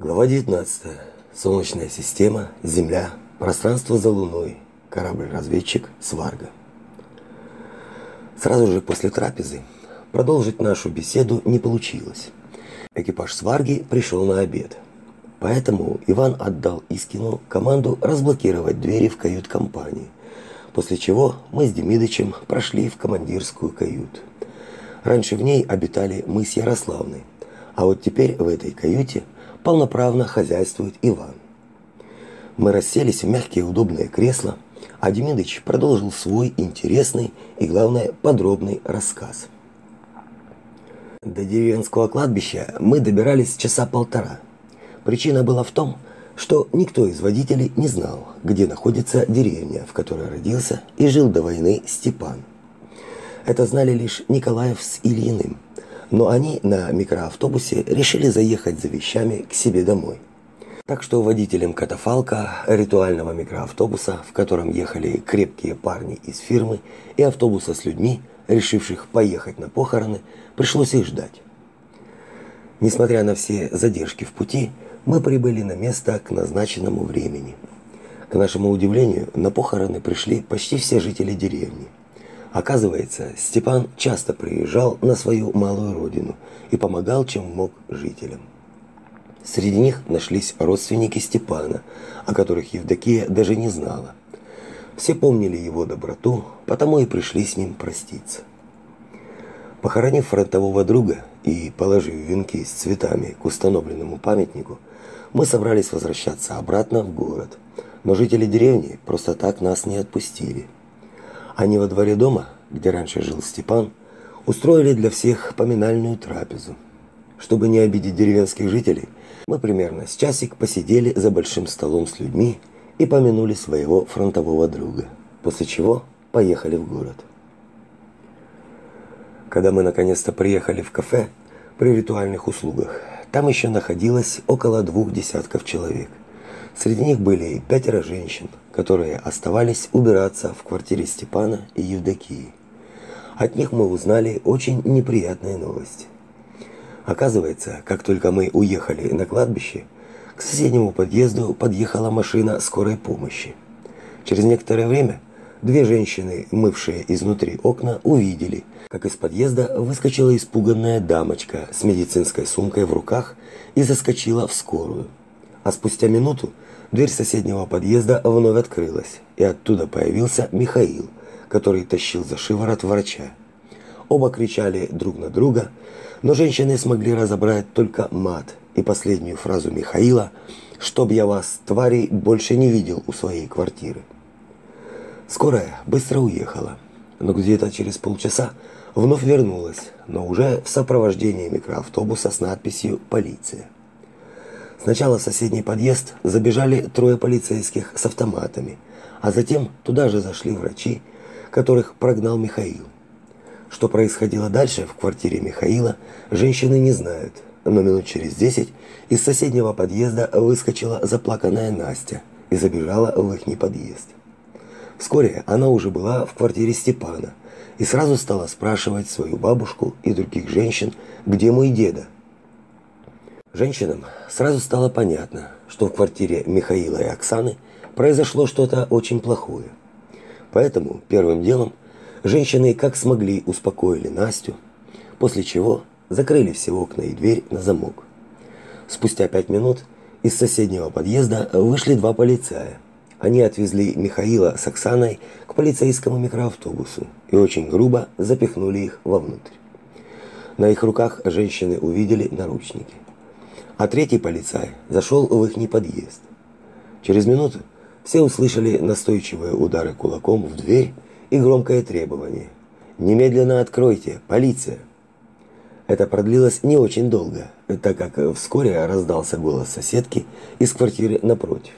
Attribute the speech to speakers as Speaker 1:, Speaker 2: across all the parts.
Speaker 1: Глава 19. Солнечная система, Земля, пространство за Луной, корабль-разведчик Сварга. Сразу же после трапезы продолжить нашу беседу не получилось. Экипаж Сварги пришел на обед. Поэтому Иван отдал Искину команду разблокировать двери в кают-компании. После чего мы с Демидычем прошли в командирскую каюту. Раньше в ней обитали мы с Ярославной, а вот теперь в этой каюте полноправно хозяйствует Иван. Мы расселись в мягкие удобные кресла, а Демидыч продолжил свой интересный и, главное, подробный рассказ. До деревенского кладбища мы добирались часа полтора. Причина была в том, что никто из водителей не знал, где находится деревня, в которой родился и жил до войны Степан. Это знали лишь Николаев с Ильиным, но они на микроавтобусе решили заехать за вещами к себе домой. Так что водителем катафалка, ритуального микроавтобуса, в котором ехали крепкие парни из фирмы, и автобуса с людьми, решивших поехать на похороны, пришлось их ждать. Несмотря на все задержки в пути, мы прибыли на место к назначенному времени. К нашему удивлению, на похороны пришли почти все жители деревни. Оказывается, Степан часто приезжал на свою малую родину и помогал, чем мог жителям. Среди них нашлись родственники Степана, о которых Евдокия даже не знала. Все помнили его доброту, потому и пришли с ним проститься. Похоронив фронтового друга и положив венки с цветами к установленному памятнику, мы собрались возвращаться обратно в город. Но жители деревни просто так нас не отпустили. Они во дворе дома, где раньше жил Степан, устроили для всех поминальную трапезу. Чтобы не обидеть деревенских жителей, мы примерно с часик посидели за большим столом с людьми и помянули своего фронтового друга, после чего поехали в город. Когда мы наконец-то приехали в кафе при ритуальных услугах, там еще находилось около двух десятков человек. Среди них были пятеро женщин, которые оставались убираться в квартире Степана и Евдокии. От них мы узнали очень неприятные новости. Оказывается, как только мы уехали на кладбище, к соседнему подъезду подъехала машина скорой помощи. Через некоторое время две женщины, мывшие изнутри окна, увидели, как из подъезда выскочила испуганная дамочка с медицинской сумкой в руках и заскочила в скорую. А спустя минуту дверь соседнего подъезда вновь открылась, и оттуда появился Михаил, который тащил за шиворот врача. Оба кричали друг на друга, но женщины смогли разобрать только мат и последнюю фразу Михаила «Чтоб я вас, твари, больше не видел у своей квартиры». Скорая быстро уехала, но где-то через полчаса вновь вернулась, но уже в сопровождении микроавтобуса с надписью «Полиция». Сначала в соседний подъезд забежали трое полицейских с автоматами, а затем туда же зашли врачи, которых прогнал Михаил. Что происходило дальше в квартире Михаила, женщины не знают, но минут через десять из соседнего подъезда выскочила заплаканная Настя и забежала в ихний подъезд. Вскоре она уже была в квартире Степана и сразу стала спрашивать свою бабушку и других женщин, где мой деда. Женщинам сразу стало понятно, что в квартире Михаила и Оксаны произошло что-то очень плохое. Поэтому первым делом Женщины как смогли успокоили Настю, после чего закрыли все окна и дверь на замок. Спустя пять минут из соседнего подъезда вышли два полицая. Они отвезли Михаила с Оксаной к полицейскому микроавтобусу и очень грубо запихнули их вовнутрь. На их руках женщины увидели наручники. А третий полицай зашел в ихний подъезд. Через минуту все услышали настойчивые удары кулаком в дверь и громкое требование. «Немедленно откройте! Полиция!» Это продлилось не очень долго, так как вскоре раздался голос соседки из квартиры напротив.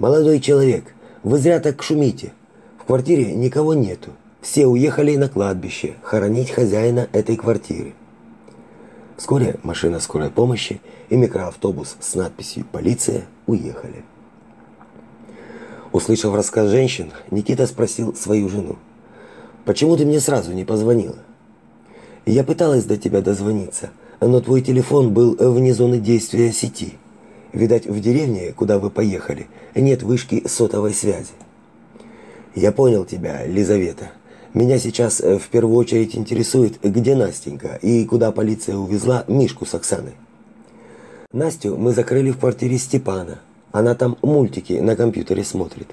Speaker 1: «Молодой человек, вы зря так шумите. В квартире никого нету. Все уехали на кладбище хоронить хозяина этой квартиры». Вскоре машина скорой помощи и микроавтобус с надписью «Полиция» уехали. Услышав рассказ женщин, Никита спросил свою жену: "Почему ты мне сразу не позвонила?" "Я пыталась до тебя дозвониться, но твой телефон был вне зоны действия сети. Видать, в деревне, куда вы поехали, нет вышки сотовой связи. Я понял тебя, Лизавета. Меня сейчас э, в первую очередь интересует, где Настенька и куда полиция увезла Мишку с Оксаной. Настю мы закрыли в квартире Степана. Она там мультики на компьютере смотрит.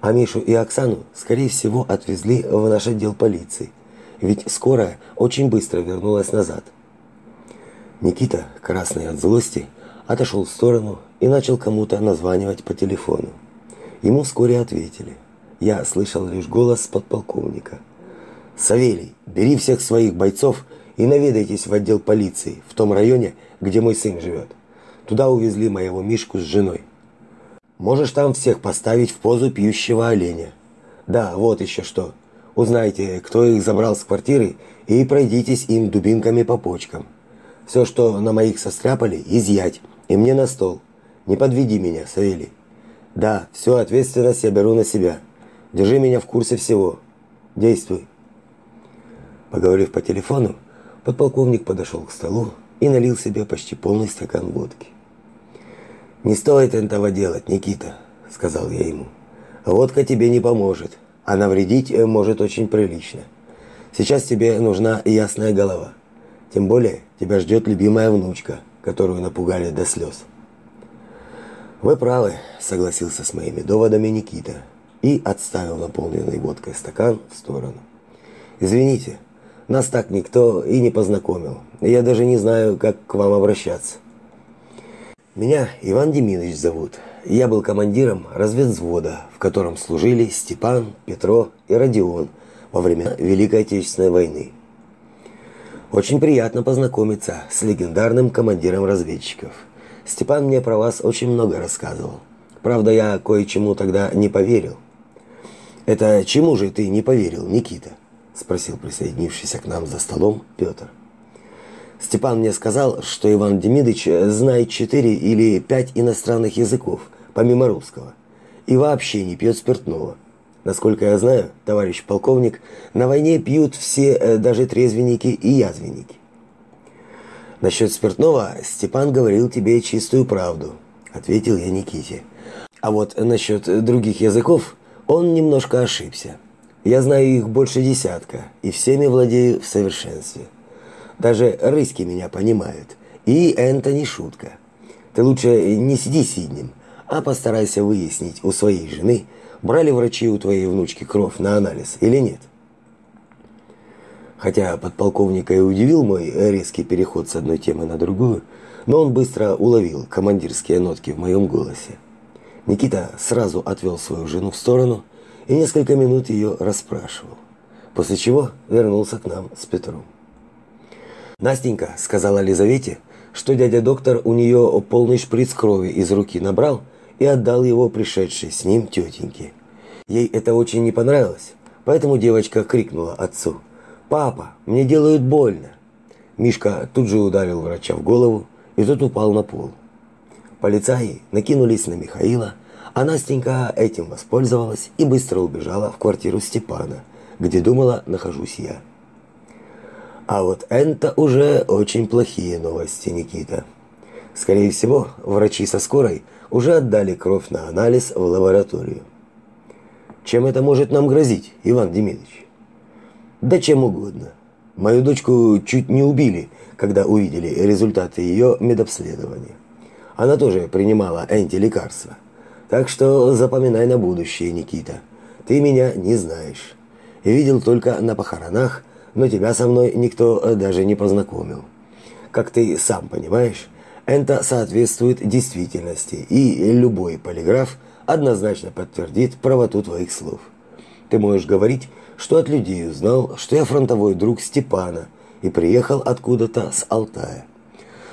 Speaker 1: А Мишу и Оксану, скорее всего, отвезли в наш отдел полиции. Ведь скорая очень быстро вернулась назад. Никита, красный от злости, отошел в сторону и начал кому-то названивать по телефону. Ему вскоре ответили. Я слышал лишь голос подполковника. «Савелий, бери всех своих бойцов и наведайтесь в отдел полиции в том районе, где мой сын живет. Туда увезли моего Мишку с женой. Можешь там всех поставить в позу пьющего оленя. Да, вот еще что. Узнайте, кто их забрал с квартиры, и пройдитесь им дубинками по почкам. Все, что на моих состряпали, изъять, и мне на стол. Не подведи меня, Савелий. Да, всю ответственность я беру на себя. Держи меня в курсе всего. Действуй. Поговорив по телефону, подполковник подошел к столу и налил себе почти полный стакан водки. «Не стоит этого делать, Никита», – сказал я ему. «Водка тебе не поможет, а навредить э, может очень прилично. Сейчас тебе нужна ясная голова. Тем более тебя ждет любимая внучка, которую напугали до слез». «Вы правы», – согласился с моими доводами Никита и отставил наполненный водкой стакан в сторону. «Извините, нас так никто и не познакомил. Я даже не знаю, как к вам обращаться». Меня Иван Деминович зовут. Я был командиром разведвзвода, в котором служили Степан, Петро и Родион во время Великой Отечественной войны. Очень приятно познакомиться с легендарным командиром разведчиков. Степан мне про вас очень много рассказывал. Правда, я кое-чему тогда не поверил. Это чему же ты не поверил, Никита? Спросил присоединившийся к нам за столом Петр. Степан мне сказал, что Иван Демидович знает четыре или пять иностранных языков, помимо русского, и вообще не пьет спиртного. Насколько я знаю, товарищ полковник, на войне пьют все, э, даже трезвенники и язвенники. Насчет спиртного Степан говорил тебе чистую правду, ответил я Никите. А вот насчет других языков он немножко ошибся. Я знаю их больше десятка, и всеми владею в совершенстве. Даже рыски меня понимают. И это не шутка. Ты лучше не сиди сиднем, а постарайся выяснить у своей жены, брали врачи у твоей внучки кровь на анализ или нет. Хотя подполковника и удивил мой резкий переход с одной темы на другую, но он быстро уловил командирские нотки в моем голосе. Никита сразу отвел свою жену в сторону и несколько минут ее расспрашивал, после чего вернулся к нам с Петром. Настенька сказала Лизавете, что дядя доктор у нее полный шприц крови из руки набрал и отдал его пришедшей с ним тетеньке. Ей это очень не понравилось, поэтому девочка крикнула отцу: "Папа, мне делают больно". Мишка тут же ударил врача в голову, и тот упал на пол. Полицаи накинулись на Михаила, а Настенька этим воспользовалась и быстро убежала в квартиру Степана, где думала, нахожусь я. А вот это уже очень плохие новости, Никита. Скорее всего, врачи со скорой уже отдали кровь на анализ в лабораторию. Чем это может нам грозить, Иван Демидович? Да чем угодно. Мою дочку чуть не убили, когда увидели результаты ее медобследования. Она тоже принимала антилекарства. Так что запоминай на будущее, Никита. Ты меня не знаешь. Видел только на похоронах но тебя со мной никто э, даже не познакомил. Как ты сам понимаешь, это соответствует действительности, и любой полиграф однозначно подтвердит правоту твоих слов. Ты можешь говорить, что от людей узнал, что я фронтовой друг Степана и приехал откуда-то с Алтая.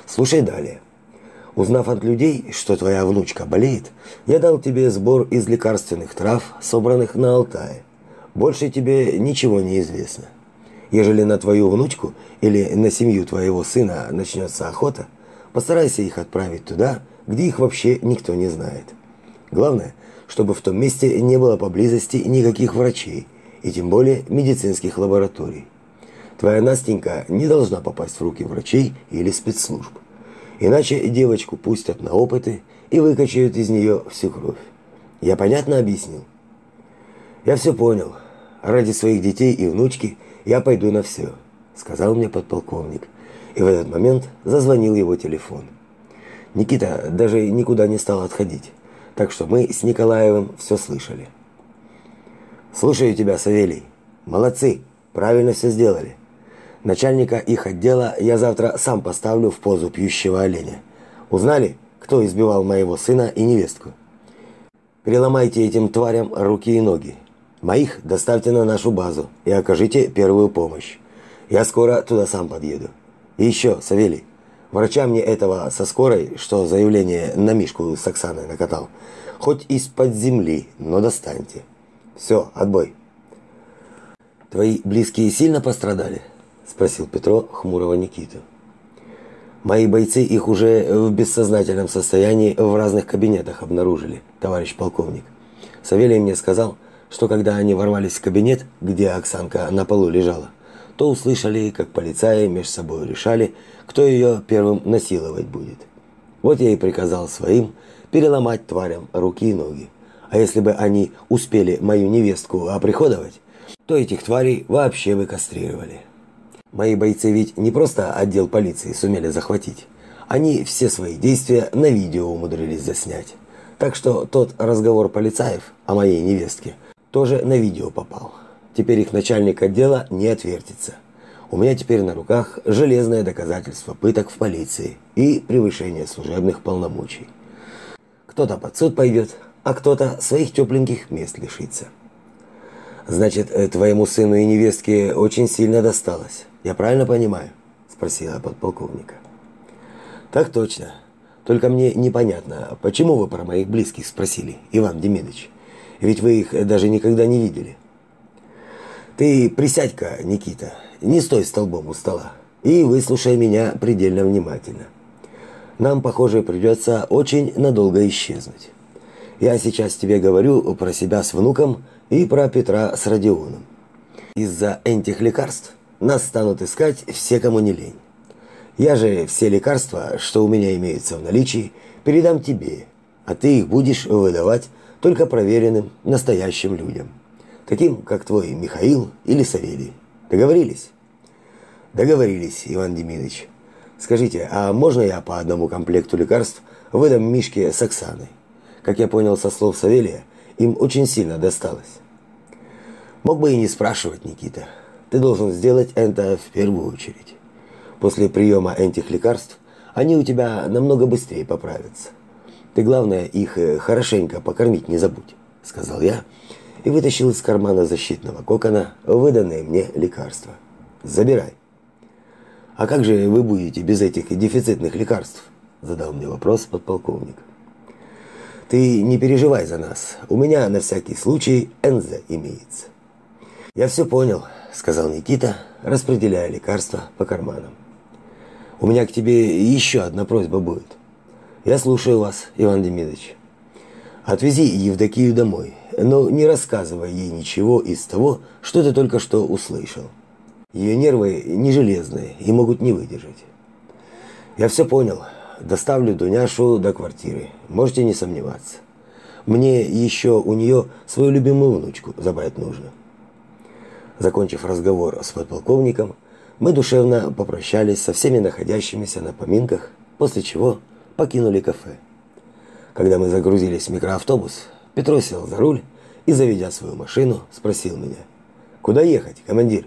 Speaker 1: Слушай далее. Узнав от людей, что твоя внучка болеет, я дал тебе сбор из лекарственных трав, собранных на Алтае. Больше тебе ничего не известно. Ежели на твою внучку или на семью твоего сына начнется охота, постарайся их отправить туда, где их вообще никто не знает. Главное, чтобы в том месте не было поблизости никаких врачей, и тем более медицинских лабораторий. Твоя Настенька не должна попасть в руки врачей или спецслужб. Иначе девочку пустят на опыты и выкачают из нее всю кровь. Я понятно объяснил? Я все понял. Ради своих детей и внучки я пойду на все, сказал мне подполковник. И в этот момент зазвонил его телефон. Никита даже никуда не стал отходить. Так что мы с Николаевым все слышали. Слушаю тебя, Савелий. Молодцы, правильно все сделали. Начальника их отдела я завтра сам поставлю в позу пьющего оленя. Узнали, кто избивал моего сына и невестку? Переломайте этим тварям руки и ноги. Моих доставьте на нашу базу и окажите первую помощь. Я скоро туда сам подъеду. И еще, Савелий, врача мне этого со скорой, что заявление на Мишку с Оксаной накатал, хоть из-под земли, но достаньте. Все, отбой. Твои близкие сильно пострадали? Спросил Петро хмурого Никиту. Мои бойцы их уже в бессознательном состоянии в разных кабинетах обнаружили, товарищ полковник. Савелий мне сказал, что когда они ворвались в кабинет, где Оксанка на полу лежала, то услышали, как полицаи между собой решали, кто ее первым насиловать будет. Вот я и приказал своим переломать тварям руки и ноги. А если бы они успели мою невестку оприходовать, то этих тварей вообще бы кастрировали. Мои бойцы ведь не просто отдел полиции сумели захватить. Они все свои действия на видео умудрились заснять. Так что тот разговор полицаев о моей невестке тоже на видео попал. Теперь их начальник отдела не отвертится. У меня теперь на руках железное доказательство пыток в полиции и превышение служебных полномочий. Кто-то под суд пойдет, а кто-то своих тепленьких мест лишится. Значит, э, твоему сыну и невестке очень сильно досталось. Я правильно понимаю? спросила подполковника. Так точно. Только мне непонятно, почему вы про моих близких спросили, Иван Демидович? Ведь вы их даже никогда не видели. Ты присядь-ка, Никита, не стой столбом у стола и выслушай меня предельно внимательно. Нам, похоже, придется очень надолго исчезнуть. Я сейчас тебе говорю про себя с внуком и про Петра с Родионом. Из-за этих лекарств нас станут искать все, кому не лень. Я же все лекарства, что у меня имеются в наличии, передам тебе, а ты их будешь выдавать только проверенным, настоящим людям, таким как твой Михаил или Савелий. Договорились? Договорились, Иван Демидович. Скажите, а можно я по одному комплекту лекарств выдам Мишке с Оксаной? Как я понял со слов Савелия, им очень сильно досталось. Мог бы и не спрашивать, Никита. Ты должен сделать это в первую очередь. После приема этих лекарств они у тебя намного быстрее поправятся. Ты главное их э, хорошенько покормить не забудь, сказал я и вытащил из кармана защитного кокона выданные мне лекарства. Забирай. А как же вы будете без этих дефицитных лекарств? задал мне вопрос подполковник. Ты не переживай за нас. У меня на всякий случай НЗ имеется. Я все понял, сказал Никита, распределяя лекарства по карманам. У меня к тебе еще одна просьба будет. Я слушаю вас, Иван Демидович. Отвези Евдокию домой, но не рассказывай ей ничего из того, что ты только что услышал. Ее нервы не железные и могут не выдержать. Я все понял. Доставлю Дуняшу до квартиры. Можете не сомневаться. Мне еще у нее свою любимую внучку забрать нужно. Закончив разговор с подполковником, мы душевно попрощались со всеми находящимися на поминках, после чего покинули кафе. Когда мы загрузились в микроавтобус, Петро сел за руль и, заведя свою машину, спросил меня: "Куда ехать, командир?"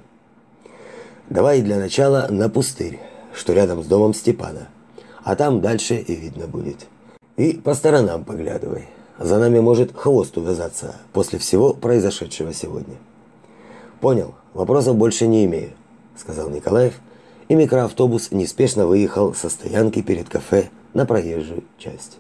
Speaker 1: "Давай для начала на пустырь, что рядом с домом Степана, а там дальше и видно будет. И по сторонам поглядывай. За нами может хвост увязаться после всего произошедшего сегодня". "Понял, вопросов больше не имею", сказал Николаев, и микроавтобус неспешно выехал со стоянки перед кафе на проезжую часть.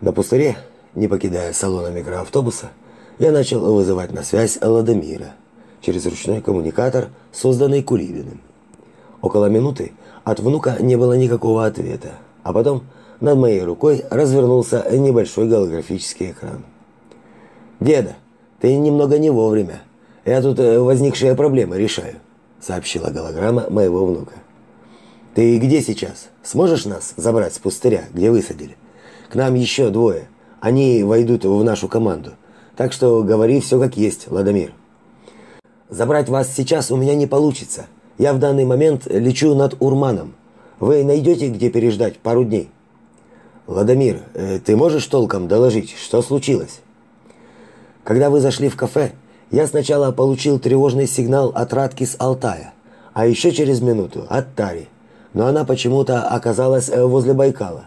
Speaker 1: На пустыре, не покидая салона микроавтобуса, я начал вызывать на связь Ладомира через ручной коммуникатор, созданный Кулибиным. Около минуты от внука не было никакого ответа, а потом над моей рукой развернулся небольшой голографический экран. «Деда, ты немного не вовремя. Я тут э, возникшие проблемы решаю», сообщила голограмма моего внука. Ты где сейчас? Сможешь нас забрать с пустыря, где высадили? К нам еще двое. Они войдут в нашу команду. Так что говори все как есть, Ладомир. Забрать вас сейчас у меня не получится. Я в данный момент лечу над Урманом. Вы найдете, где переждать пару дней? Ладомир, э, ты можешь толком доложить, что случилось? Когда вы зашли в кафе, я сначала получил тревожный сигнал от Радки с Алтая, а еще через минуту от Тари. Но она почему-то оказалась э, возле Байкала.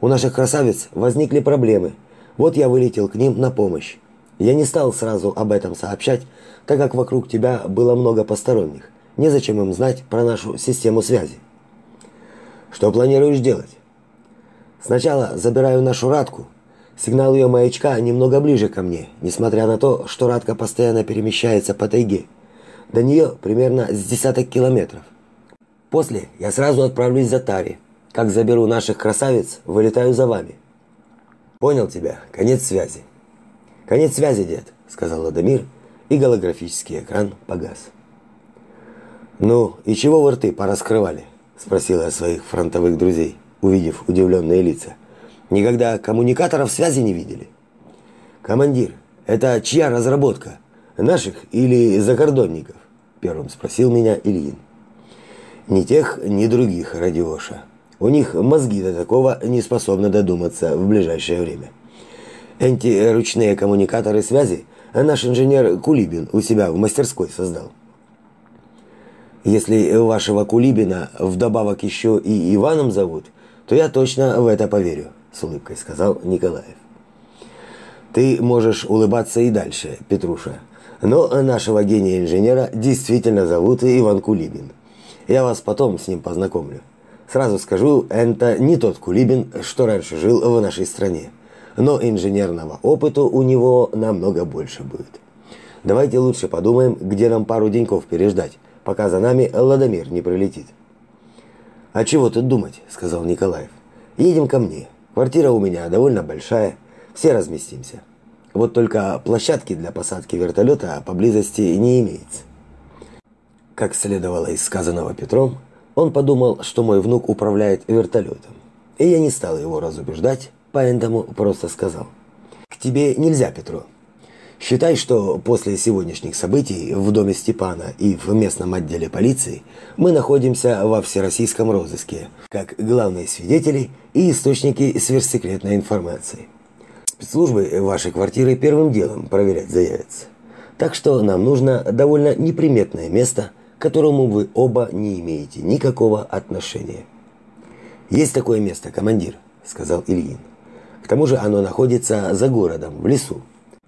Speaker 1: У наших красавиц возникли проблемы. Вот я вылетел к ним на помощь. Я не стал сразу об этом сообщать, так как вокруг тебя было много посторонних. Незачем им знать про нашу систему связи. Что планируешь делать? Сначала забираю нашу Радку. Сигнал ее маячка немного ближе ко мне, несмотря на то, что Радка постоянно перемещается по тайге. До нее примерно с десяток километров. После я сразу отправлюсь за Тари. Как заберу наших красавиц, вылетаю за вами. Понял тебя. Конец связи. Конец связи, дед, сказал Ладомир, и голографический экран погас. Ну, и чего вы рты пораскрывали? спросила я своих фронтовых друзей, увидев удивленные лица. Никогда коммуникаторов связи не видели. Командир, это чья разработка? Наших или закордонников? Первым спросил меня Ильин. Ни тех, ни других, Радиоша. У них мозги до такого не способны додуматься в ближайшее время. Эти ручные коммуникаторы связи наш инженер Кулибин у себя в мастерской создал. Если вашего Кулибина вдобавок еще и Иваном зовут, то я точно в это поверю, с улыбкой сказал Николаев. Ты можешь улыбаться и дальше, Петруша. Но нашего гения-инженера действительно зовут Иван Кулибин. Я вас потом с ним познакомлю. Сразу скажу, это не тот Кулибин, что раньше жил в нашей стране. Но инженерного опыта у него намного больше будет. Давайте лучше подумаем, где нам пару деньков переждать, пока за нами Ладомир не прилетит. А чего тут думать, сказал Николаев. Едем ко мне. Квартира у меня довольно большая, все разместимся. Вот только площадки для посадки вертолета поблизости не имеется. Как следовало из сказанного Петром, он подумал, что мой внук управляет вертолетом. И я не стал его разубеждать, поэтому просто сказал. «К тебе нельзя, Петро. Считай, что после сегодняшних событий в доме Степана и в местном отделе полиции мы находимся во всероссийском розыске, как главные свидетели и источники сверхсекретной информации. Спецслужбы вашей квартиры первым делом проверять заявятся. Так что нам нужно довольно неприметное место, к которому вы оба не имеете никакого отношения. Есть такое место, командир, сказал Ильин. К тому же оно находится за городом, в лесу.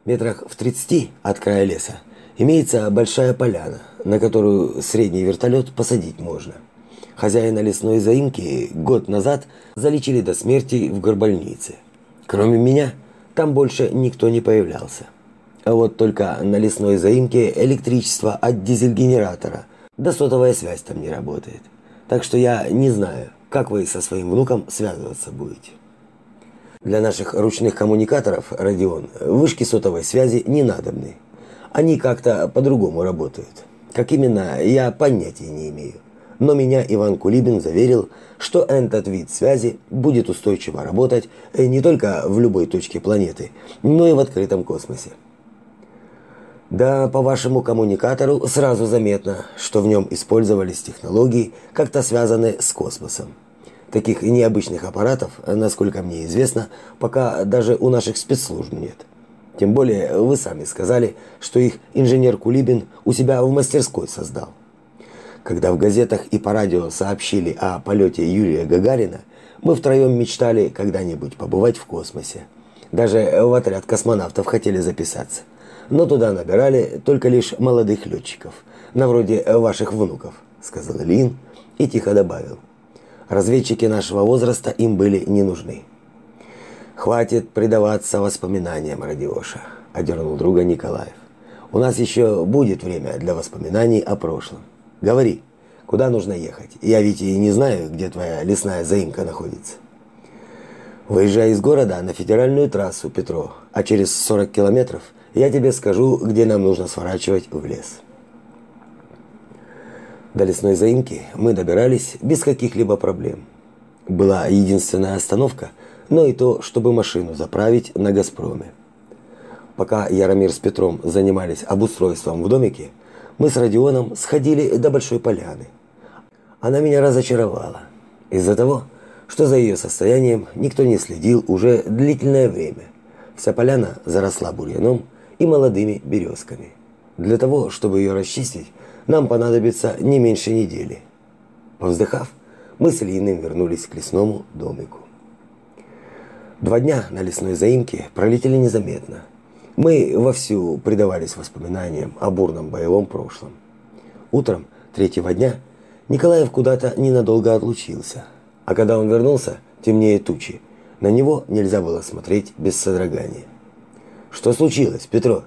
Speaker 1: Метрах в 30 от края леса имеется большая поляна, на которую средний вертолет посадить можно. Хозяина лесной заимки год назад залечили до смерти в горбольнице. Кроме меня, там больше никто не появлялся. А вот только на лесной заимке электричество от дизель-генератора да сотовая связь там не работает. Так что я не знаю, как вы со своим внуком связываться будете. Для наших ручных коммуникаторов, Родион, вышки сотовой связи не надобны. Они как-то по-другому работают. Как именно, я понятия не имею. Но меня Иван Кулибин заверил, что этот вид связи будет устойчиво работать не только в любой точке планеты, но и в открытом космосе. Да, по вашему коммуникатору сразу заметно, что в нем использовались технологии, как-то связанные с космосом. Таких необычных аппаратов, насколько мне известно, пока даже у наших спецслужб нет. Тем более вы сами сказали, что их инженер Кулибин у себя в мастерской создал. Когда в газетах и по радио сообщили о полете Юрия Гагарина, мы втроем мечтали когда-нибудь побывать в космосе. Даже в отряд космонавтов хотели записаться но туда набирали только лишь молодых летчиков, на вроде ваших внуков, сказал Лин и тихо добавил. Разведчики нашего возраста им были не нужны. Хватит предаваться воспоминаниям, Радиоша, одернул друга Николаев. У нас еще будет время для воспоминаний о прошлом. Говори, куда нужно ехать? Я ведь и не знаю, где твоя лесная заимка находится. Выезжай из города на федеральную трассу, Петро, а через 40 километров – я тебе скажу, где нам нужно сворачивать в лес. До лесной заимки мы добирались без каких-либо проблем. Была единственная остановка, но и то, чтобы машину заправить на «Газпроме». Пока Яромир с Петром занимались обустройством в домике, мы с Родионом сходили до Большой Поляны. Она меня разочаровала. Из-за того, что за ее состоянием никто не следил уже длительное время. Вся поляна заросла бурьяном и молодыми березками. Для того, чтобы ее расчистить, нам понадобится не меньше недели. Повздыхав, мы с Ильиным вернулись к лесному домику. Два дня на лесной заимке пролетели незаметно. Мы вовсю предавались воспоминаниям о бурном боевом прошлом. Утром третьего дня Николаев куда-то ненадолго отлучился, а когда он вернулся, темнее тучи. На него нельзя было смотреть без содрогания. Что случилось, Петро?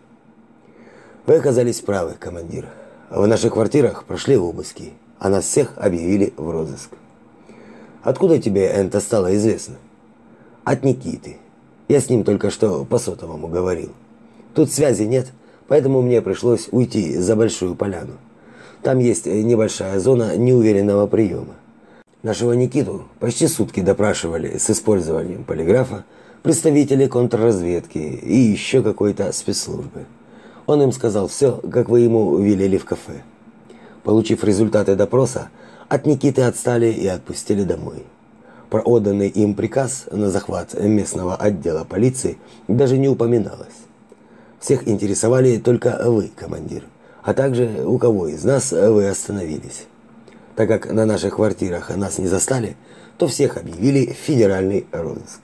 Speaker 1: Вы оказались правы, командир. В наших квартирах прошли обыски, а нас всех объявили в розыск. Откуда тебе это стало известно? От Никиты. Я с ним только что по сотовому говорил. Тут связи нет, поэтому мне пришлось уйти за большую поляну. Там есть небольшая зона неуверенного приема. Нашего Никиту почти сутки допрашивали с использованием полиграфа представители контрразведки и еще какой-то спецслужбы. Он им сказал все, как вы ему велели в кафе. Получив результаты допроса, от Никиты отстали и отпустили домой. Про отданный им приказ на захват местного отдела полиции даже не упоминалось. Всех интересовали только вы, командир, а также у кого из нас вы остановились. Так как на наших квартирах нас не застали, то всех объявили в федеральный розыск.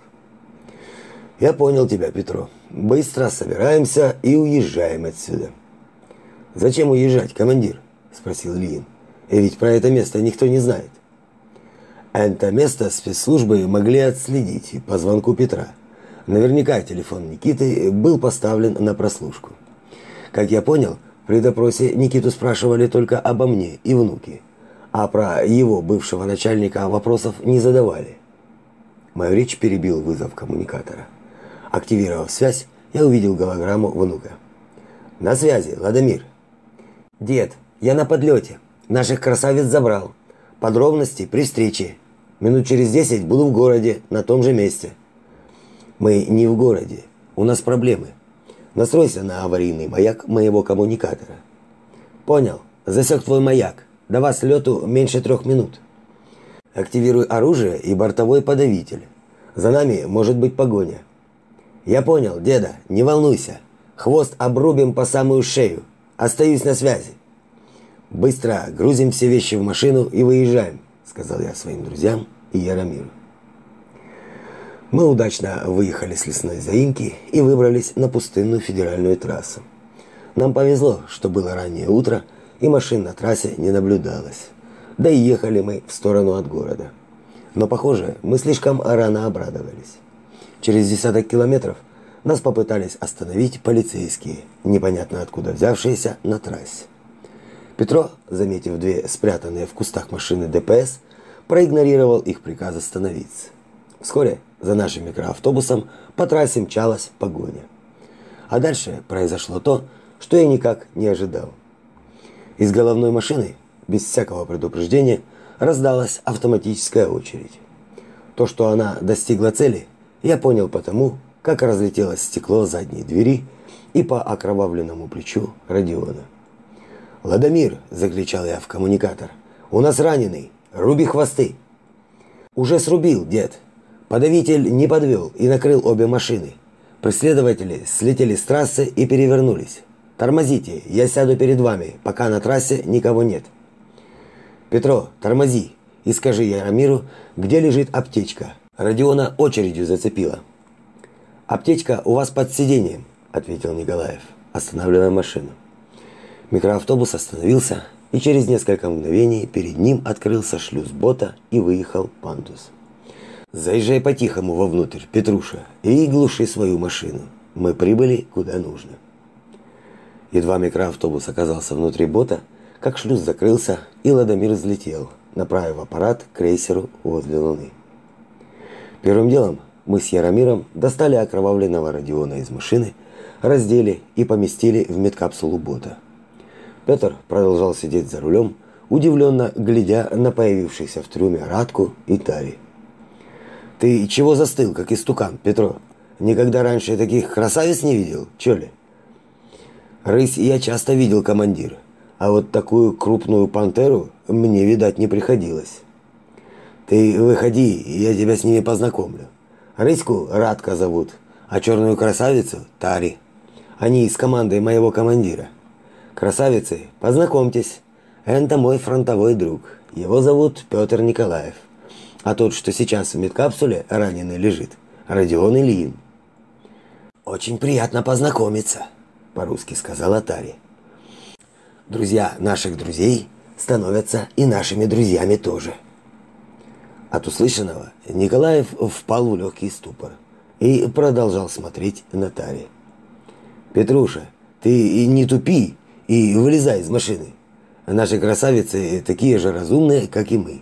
Speaker 1: Я понял тебя, Петро. Быстро собираемся и уезжаем отсюда. Зачем уезжать, командир? спросил Ильин. Ведь про это место никто не знает. Это место спецслужбы могли отследить по звонку Петра. Наверняка телефон Никиты был поставлен на прослушку. Как я понял, при допросе Никиту спрашивали только обо мне и внуке, а про его бывшего начальника вопросов не задавали. Мою речь перебил вызов коммуникатора. Активировав связь, я увидел голограмму внука. «На связи, Ладомир». «Дед, я на подлете. Наших красавиц забрал. Подробности при встрече. Минут через десять буду в городе, на том же месте». Мы не в городе. У нас проблемы. Настройся на аварийный маяк моего коммуникатора. Понял. Засек твой маяк. До вас лету меньше трех минут. Активируй оружие и бортовой подавитель. За нами может быть погоня. Я понял, деда, не волнуйся. Хвост обрубим по самую шею. Остаюсь на связи. Быстро грузим все вещи в машину и выезжаем, сказал я своим друзьям и Яромиру. Мы удачно выехали с лесной заимки и выбрались на пустынную федеральную трассу. Нам повезло, что было раннее утро, и машин на трассе не наблюдалось. Да и ехали мы в сторону от города. Но, похоже, мы слишком рано обрадовались. Через десяток километров нас попытались остановить полицейские, непонятно откуда взявшиеся на трассе. Петро, заметив две спрятанные в кустах машины ДПС, проигнорировал их приказ остановиться. Вскоре за нашим микроавтобусом по трассе мчалась погоня. А дальше произошло то, что я никак не ожидал. Из головной машины, без всякого предупреждения, раздалась автоматическая очередь. То, что она достигла цели, я понял потому, как разлетелось стекло задней двери и по окровавленному плечу Родиона. «Ладомир!» – закричал я в коммуникатор. «У нас раненый! Руби хвосты!» «Уже срубил, дед!» Подавитель не подвел и накрыл обе машины. Преследователи слетели с трассы и перевернулись. Тормозите, я сяду перед вами, пока на трассе никого нет. Петро, тормози и скажи Яромиру, где лежит аптечка. Родиона очередью зацепила. Аптечка у вас под сиденьем, ответил Николаев, останавливая машину. Микроавтобус остановился, и через несколько мгновений перед ним открылся шлюз бота и выехал пандус. Заезжай по-тихому вовнутрь, Петруша, и глуши свою машину. Мы прибыли куда нужно. Едва микроавтобус оказался внутри бота, как шлюз закрылся, и Ладомир взлетел, направив аппарат к крейсеру возле Луны. Первым делом мы с Яромиром достали окровавленного Родиона из машины, раздели и поместили в медкапсулу бота. Петр продолжал сидеть за рулем, удивленно глядя на появившихся в трюме Радку и Тари. «Ты чего застыл, как истукан, Петро? Никогда раньше таких красавиц не видел, чё ли?» «Рысь я часто видел, командир, а вот такую крупную пантеру мне, видать, не приходилось». «Ты выходи, я тебя с ними познакомлю. Рыську Радка зовут, а черную красавицу – Тари. Они из команды моего командира. Красавицы, познакомьтесь, это мой фронтовой друг. Его зовут Петр Николаев. А тот, что сейчас в медкапсуле раненый лежит, Родион Ильин. Очень приятно познакомиться, по-русски сказала Тари. Друзья наших друзей становятся и нашими друзьями тоже. От услышанного Николаев впал в легкий ступор и продолжал смотреть на Тари. «Петруша, ты не тупи и вылезай из машины. Наши красавицы такие же разумные, как и мы.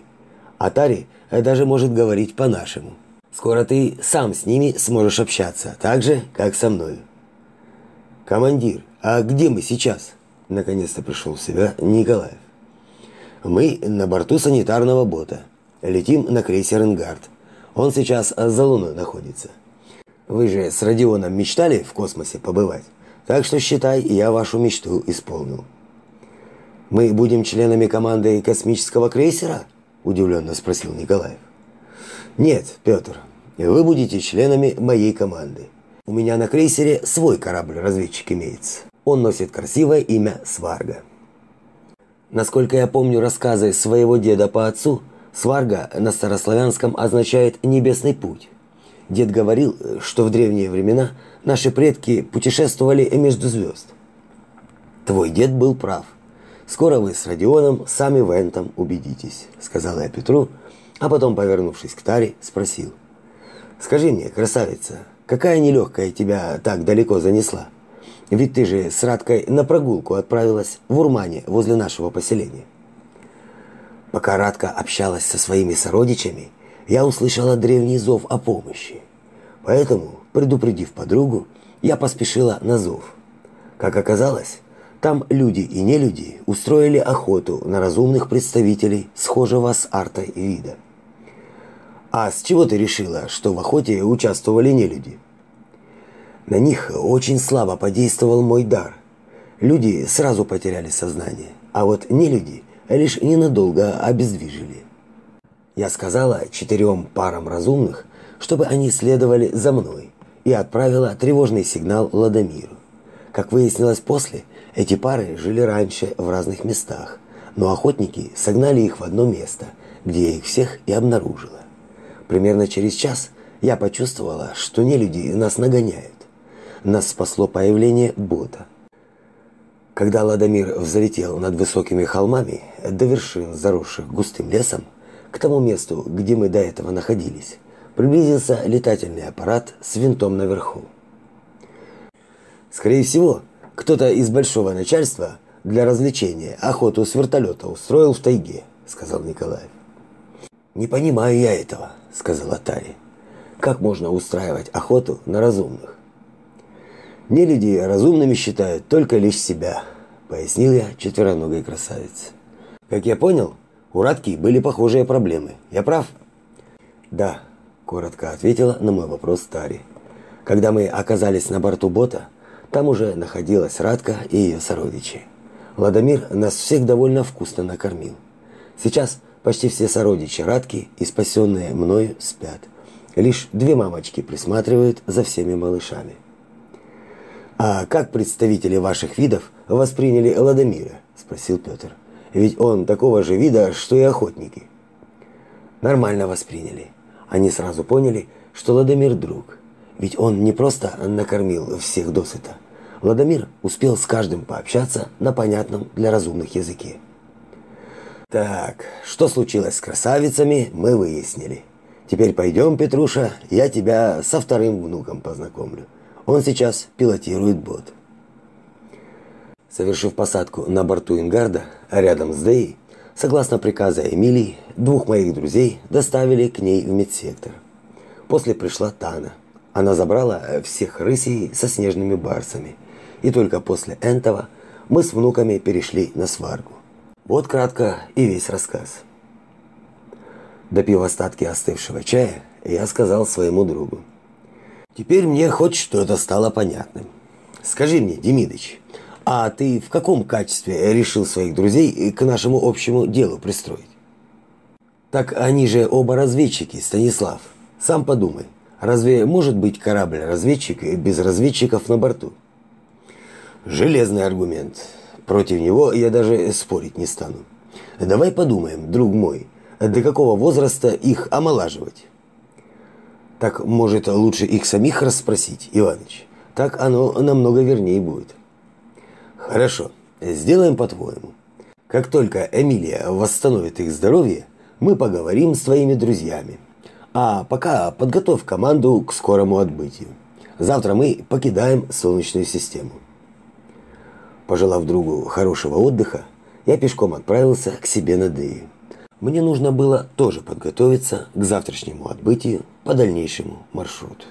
Speaker 1: А Тари даже может говорить по-нашему. Скоро ты сам с ними сможешь общаться, так же, как со мной. Командир, а где мы сейчас? Наконец-то пришел в себя Николаев. Мы на борту санитарного бота. Летим на крейсер «Энгард». Он сейчас за Луной находится. Вы же с Родионом мечтали в космосе побывать? Так что считай, я вашу мечту исполнил. Мы будем членами команды космического крейсера? Удивленно спросил Николаев. Нет, Петр, вы будете членами моей команды. У меня на крейсере свой корабль-разведчик имеется. Он носит красивое имя Сварга. Насколько я помню рассказы своего деда по отцу, Сварга на старославянском означает небесный путь. Дед говорил, что в древние времена наши предки путешествовали между звезд. Твой дед был прав. Скоро вы с Родионом сами в этом убедитесь, сказала я Петру, а потом, повернувшись к Таре, спросил: "Скажи мне, красавица, какая нелегкая тебя так далеко занесла? Ведь ты же с Радкой на прогулку отправилась в Урмане возле нашего поселения". Пока Радка общалась со своими сородичами, я услышала древний зов о помощи. Поэтому, предупредив подругу, я поспешила на зов. Как оказалось, там люди и нелюди устроили охоту на разумных представителей схожего с артой вида. А с чего ты решила, что в охоте участвовали нелюди? На них очень слабо подействовал мой дар. Люди сразу потеряли сознание, а вот нелюди лишь ненадолго обездвижили. Я сказала четырем парам разумных, чтобы они следовали за мной, и отправила тревожный сигнал Ладомиру. Как выяснилось после, эти пары жили раньше в разных местах, но охотники согнали их в одно место, где я их всех и обнаружила. Примерно через час я почувствовала, что нелюди нас нагоняют. Нас спасло появление бота. Когда Ладомир взлетел над высокими холмами до вершин, заросших густым лесом, к тому месту, где мы до этого находились, приблизился летательный аппарат с винтом наверху. Скорее всего, кто-то из большого начальства для развлечения охоту с вертолета устроил в тайге, сказал Николаев. Не понимаю я этого, сказала Тари. Как можно устраивать охоту на разумных? Не люди разумными считают только лишь себя, пояснил я четвероногой красавице. Как я понял, у Радки были похожие проблемы. Я прав? Да, коротко ответила на мой вопрос Тари. Когда мы оказались на борту бота, там уже находилась Радка и ее сородичи. Владимир нас всех довольно вкусно накормил. Сейчас почти все сородичи Радки и спасенные мною спят. Лишь две мамочки присматривают за всеми малышами. А как представители ваших видов восприняли Владимира? спросил Петр. Ведь он такого же вида, что и охотники. Нормально восприняли. Они сразу поняли, что Владимир друг. Ведь он не просто накормил всех досыта. Владимир успел с каждым пообщаться на понятном для разумных языке. Так, что случилось с красавицами, мы выяснили. Теперь пойдем, Петруша, я тебя со вторым внуком познакомлю. Он сейчас пилотирует бот. Совершив посадку на борту Ингарда, рядом с Дей, согласно приказа Эмилии, двух моих друзей доставили к ней в медсектор. После пришла Тана – она забрала э, всех рысей со снежными барсами. И только после этого мы с внуками перешли на сваргу. Вот кратко и весь рассказ. Допив остатки остывшего чая, я сказал своему другу. Теперь мне хоть что-то стало понятным. Скажи мне, Демидыч, а ты в каком качестве решил своих друзей к нашему общему делу пристроить? Так они же оба разведчики, Станислав. Сам подумай, разве может быть корабль-разведчик без разведчиков на борту? Железный аргумент. Против него я даже спорить не стану. Давай подумаем, друг мой, до какого возраста их омолаживать? Так, может, лучше их самих расспросить, Иваныч? Так оно намного вернее будет. Хорошо, сделаем по-твоему. Как только Эмилия восстановит их здоровье, мы поговорим с твоими друзьями. А пока подготовь команду к скорому отбытию. Завтра мы покидаем Солнечную систему. Пожелав другу хорошего отдыха, я пешком отправился к себе на Дею. Мне нужно было тоже подготовиться к завтрашнему отбытию по дальнейшему маршруту.